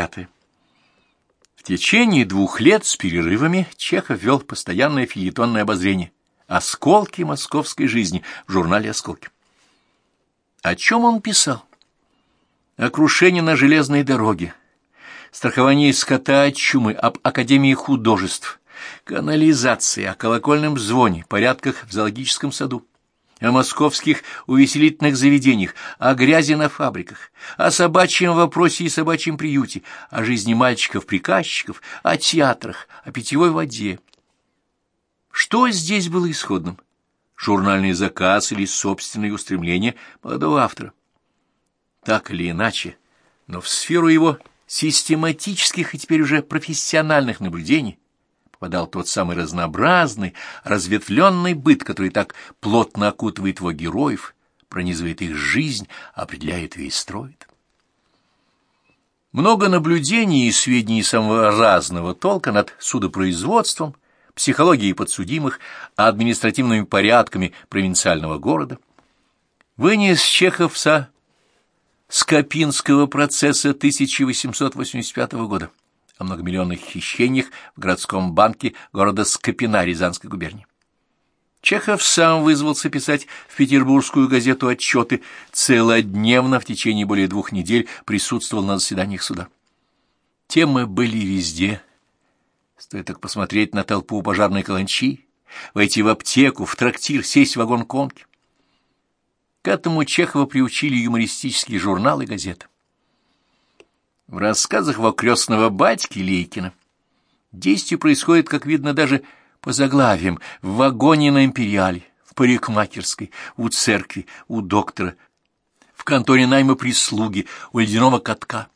Пятое. В течение двух лет с перерывами Чехов вел постоянное филетонное обозрение «Осколки московской жизни» в журнале «Осколки». О чем он писал? О крушении на железной дороге, страховании скота от чумы, об Академии художеств, канализации, о колокольном звоне, порядках в зоологическом саду, о московских увеселительных заведениях, о грязи на фабриках, о собачьем вопросе и собачьем приюте, о жизни мальчиков-приказчиков, о театрах, о питьевой воде. Что здесь было исходным? Журнальный заказ или собственные устремления молодого автора? Так или иначе, но в сферу его систематических и теперь уже профессиональных наблюдений попадал тот самый разнообразный, разветвленный быт, который так плотно окутывает его героев, пронизывает их жизнь, определяет и строит. Много наблюдений и сведений самого разного толка над судопроизводством, психологией подсудимых, административными порядками провинциального города. Вынес Чехов со Скопинского процесса 1885 года о многомиллионных хищениях в городском банке города Скопина Рязанской губернии. Чехов сам вызвался писать в петербургскую газету отчеты, целодневно в течение более двух недель присутствовал на заседаниях суда. Темы были везде. Стоит так посмотреть на толпу пожарной каланчи, войти в аптеку, в трактир, сесть в вагон конки. К этому Чехова приучили юмористические журналы и газеты. В рассказах его крестного батьки Лейкина действие происходит, как видно, даже по заглавиям, в вагоне на Империале, в парикмахерской, у церкви, у доктора, в конторе найма прислуги, у ледяного катка.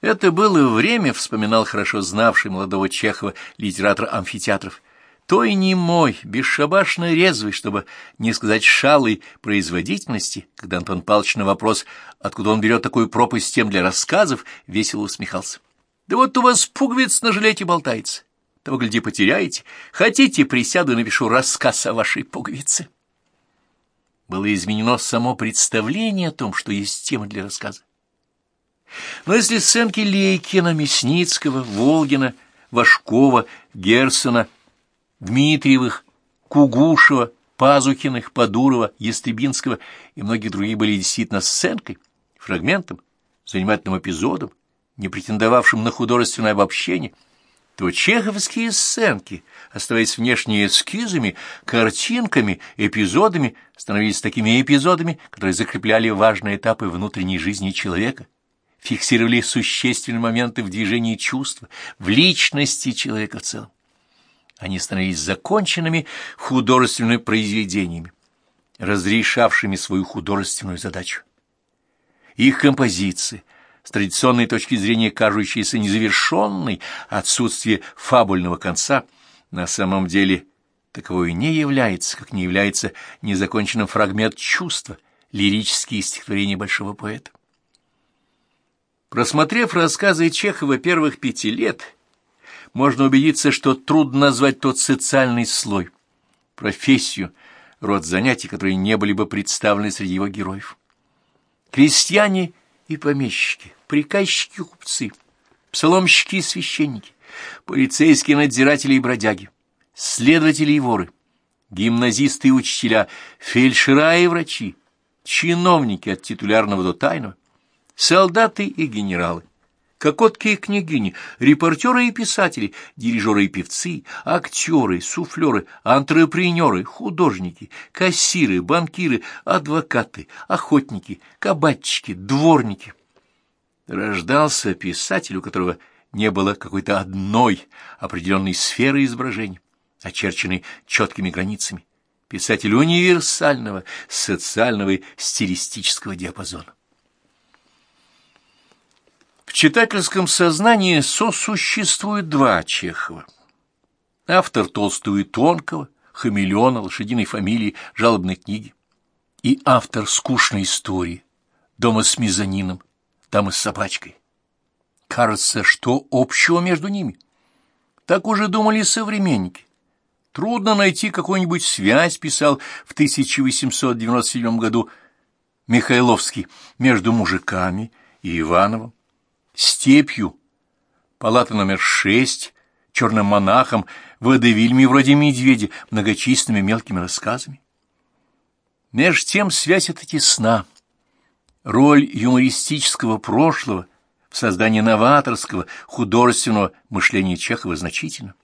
Это было время, вспоминал хорошо знавший молодого Чехова литератор амфитеатров, той немой, бесшабашно резвой, чтобы не сказать шалой производительности, когда Антон Павлович на вопрос, откуда он берет такую пропасть тем для рассказов, весело усмехался. «Да вот у вас пуговиц на жилете болтается. Того, гляди, потеряете. Хотите, присяду и напишу рассказ о вашей пуговице». Было изменено само представление о том, что есть тема для рассказа. Но если сценки Лейкина, Мясницкого, Волгина, Вашкова, Герсона — Дмитриевых, Кугушева, Пазухиных, Подурова, Естребинского и многие другие были действительно сценкой, фрагментом, занимательным эпизодом, не претендовавшим на художественное обобщение, то чеховские сценки, оставаясь внешне эскизами, картинками, эпизодами, становились такими эпизодами, которые закрепляли важные этапы внутренней жизни человека, фиксировали существенные моменты в движении чувства, в личности человека в целом. Они становились законченными художественными произведениями, разрешавшими свою художественную задачу. Их композиции, с традиционной точки зрения кажущиеся незавершенной, отсутствие фабульного конца, на самом деле таковой не является, как не является незаконченным фрагмент чувства, лирические стихотворения большого поэта. Просмотрев рассказы Чехова первых пяти лет, можно убедиться, что трудно назвать тот социальный слой, профессию, род занятий, которые не были бы представлены среди его героев. Крестьяне и помещики, приказчики и купцы, псаломщики и священники, полицейские надзиратели и бродяги, следователи и воры, гимназисты и учителя, фельдшера и врачи, чиновники от титулярного до тайного, солдаты и генералы, Кокотки и княгини, репортеры и писатели, дирижеры и певцы, актеры, суфлеры, антрепренеры, художники, кассиры, банкиры, адвокаты, охотники, кабачки, дворники. Рождался писатель, у которого не было какой-то одной определенной сферы изображения, очерченной четкими границами, писатель универсального, социального и стилистического диапазона читательском сознании сосуществуют два Чехова. Автор Толстого и Тонкого, Хамелеона, Лошадиной фамилии, Жалобной книги. И автор скучной истории, Дома с мезонином, Дамы с собачкой. Кажется, что общего между ними? Так уже думали современники. Трудно найти какую-нибудь связь, писал в 1897 году Михайловский, между мужиками и Ивановым степью, палата номер шесть, черным монахом, водевильми вроде медведя, многочисленными мелкими рассказами. Меж тем связь эта тесна. Роль юмористического прошлого в создании новаторского художественного мышления Чехова значительна.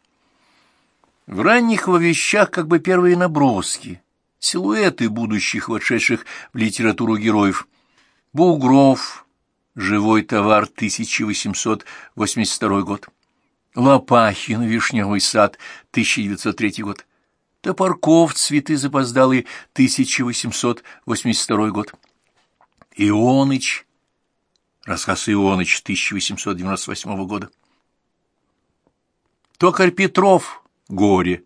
В ранних его вещах как бы первые наброски, силуэты будущих, вошедших в литературу героев. Бугров, живой товар, 1882 год. Лопахин, Вишневый сад, 1903 год. Топорков, цветы запоздалые, 1882 год. Ионыч, рассказ Ионыч, 1898 года. Токарь Петров, горе,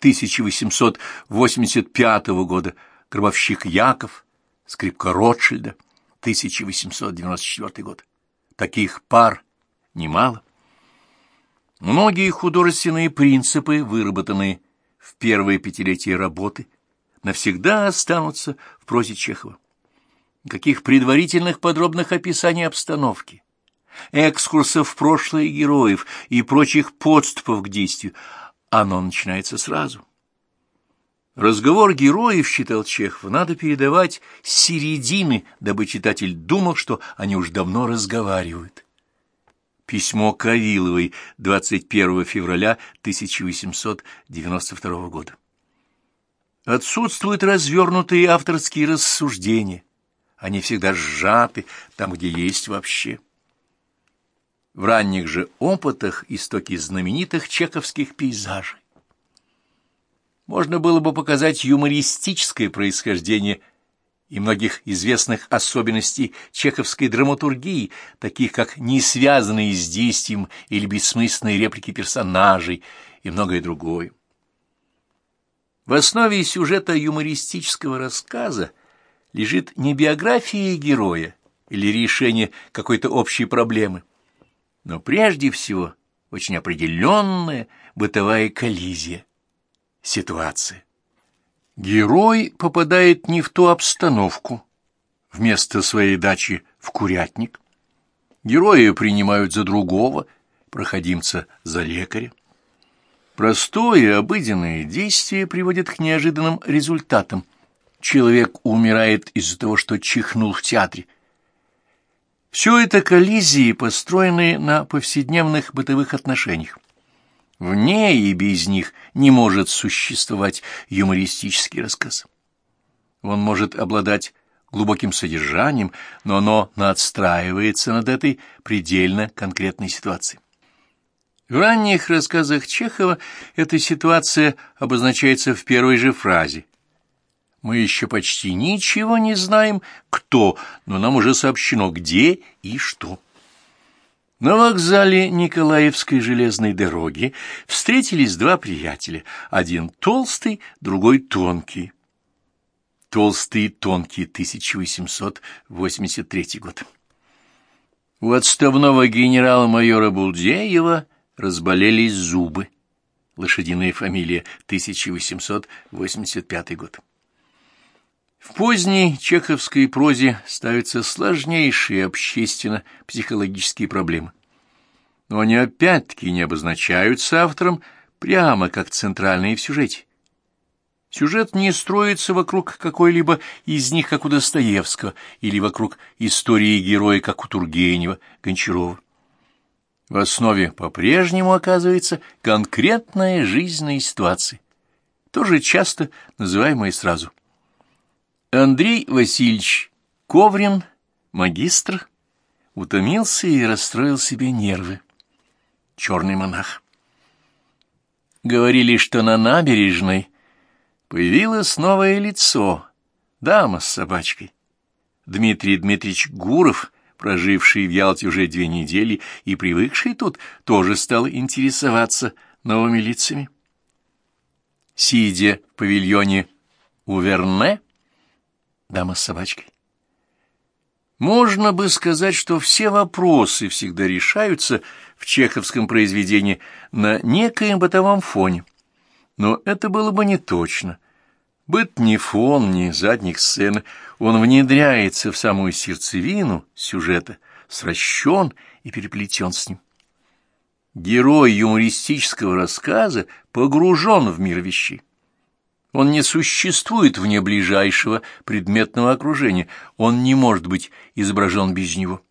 1885 года. Гробовщик Яков, скрипка Ротшильда, 1894 год. Таких пар немало. Многие художественные принципы, выработанные в первые пятилетия работы, навсегда останутся в прозе Чехова. Каких предварительных подробных описаний обстановки, экскурсов в прошлое героев и прочих подступов к действию, оно начинается сразу. Разговор героев, считал Чехов, надо передавать с середины, дабы читатель думал, что они уж давно разговаривают. Письмо Кавиловой 21 февраля 1892 года. Отсутствуют развернутые авторские рассуждения. Они всегда сжаты там, где есть вообще. В ранних же опытах истоки знаменитых чековских пейзажей. Можно было бы показать юмористическое происхождение и многих известных особенностей чеховской драматургии, таких как несвязанные с действием или бессмысленные реплики персонажей и многое другое. В основе сюжета юмористического рассказа лежит не биография героя или решение какой-то общей проблемы, но прежде всего очень определенная бытовая коллизия, ситуация. Герой попадает не в ту обстановку, вместо своей дачи в курятник. Герои принимают за другого, проходимца за лекаря. Простое обыденное действие приводит к неожиданным результатам. Человек умирает из-за того, что чихнул в театре. Все это коллизии, построенные на повседневных бытовых отношениях. В ней и без них не может существовать юмористический рассказ. Он может обладать глубоким содержанием, но оно надстраивается над этой предельно конкретной ситуацией. В ранних рассказах Чехова эта ситуация обозначается в первой же фразе. Мы еще почти ничего не знаем, кто, но нам уже сообщено, где и что. На вокзале Николаевской железной дороги встретились два приятеля, один толстый, другой тонкий. Толстый и тонкий, 1883 год. У отставного генерала-майора Булдеева разболелись зубы. Лошадиная фамилия, 1885 год. В поздней чеховской прозе ставятся сложнейшие общественно-психологические проблемы. Но они опять-таки не обозначаются автором прямо как центральные в сюжете. Сюжет не строится вокруг какой-либо из них, как у Достоевского, или вокруг истории героя, как у Тургенева, Гончарова. В основе по-прежнему оказывается конкретная жизненная ситуация, тоже часто называемая сразу – Андрей Васильевич Коврин, магистр, утомился и расстроил себе нервы. Черный монах. Говорили, что на набережной появилось новое лицо, дама с собачкой. Дмитрий Дмитриевич Гуров, проживший в Ялте уже две недели и привыкший тут, тоже стал интересоваться новыми лицами. Сидя в павильоне у Верне, дама с собачкой. Можно бы сказать, что все вопросы всегда решаются в чеховском произведении на некоем бытовом фоне. Но это было бы не точно. Быт ни фон, ни задних сцены, он внедряется в самую сердцевину сюжета, сращен и переплетен с ним. Герой юмористического рассказа погружен в мир вещей. Он не существует вне ближайшего предметного окружения, он не может быть изображен без него.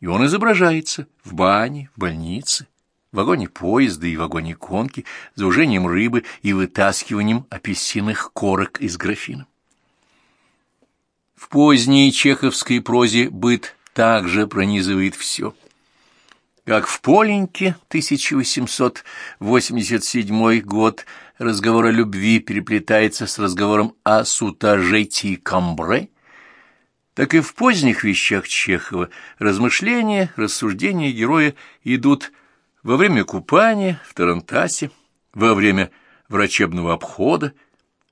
И он изображается в бане, в больнице, в вагоне поезда и вагоне конки, за ужением рыбы и вытаскиванием апельсиных корок из графина. В поздней чеховской прозе быт также пронизывает все. Как в Поленьке 1887 год разговор о любви переплетается с разговором о сутажете и камбре, так и в поздних вещах Чехова размышления, рассуждения героя идут во время купания в Тарантасе, во время врачебного обхода,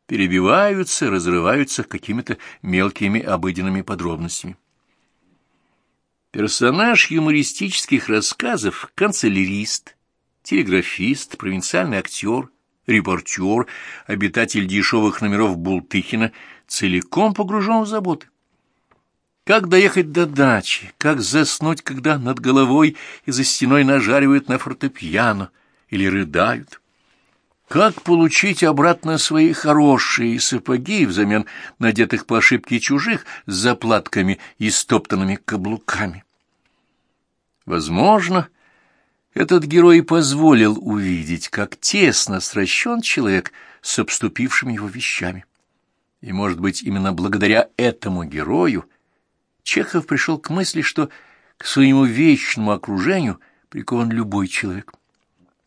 перебиваются, разрываются какими-то мелкими обыденными подробностями. Персонаж юмористических рассказов — канцелярист, телеграфист, провинциальный актер, репортер, обитатель дешевых номеров Бултыхина, целиком погружен в заботы. Как доехать до дачи, как заснуть, когда над головой и за стеной нажаривают на фортепиано или рыдают. Как получить обратно свои хорошие сапоги взамен надетых по ошибке чужих с заплатками и стоптанными каблуками? Возможно, этот герой позволил увидеть, как тесно сращен человек с обступившими его вещами. И, может быть, именно благодаря этому герою Чехов пришел к мысли, что к своему вечному окружению прикован любой человек,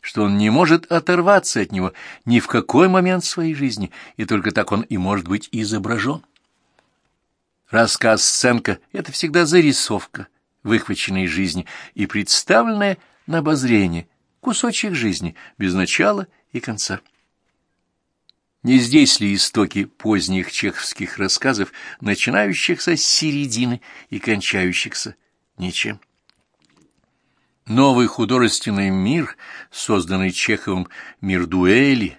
что он не может оторваться от него ни в какой момент своей жизни, и только так он и может быть изображен. Рассказ-сценка — это всегда зарисовка — выхваченной из жизни и представленное на обозрение, кусочек жизни, без начала и конца. Не здесь ли истоки поздних чеховских рассказов, начинающихся с середины и кончающихся ничем? Новый художественный мир, созданный Чеховым мир дуэли,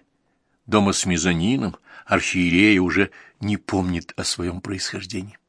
дома с мезонином, архиерея уже не помнит о своем происхождении.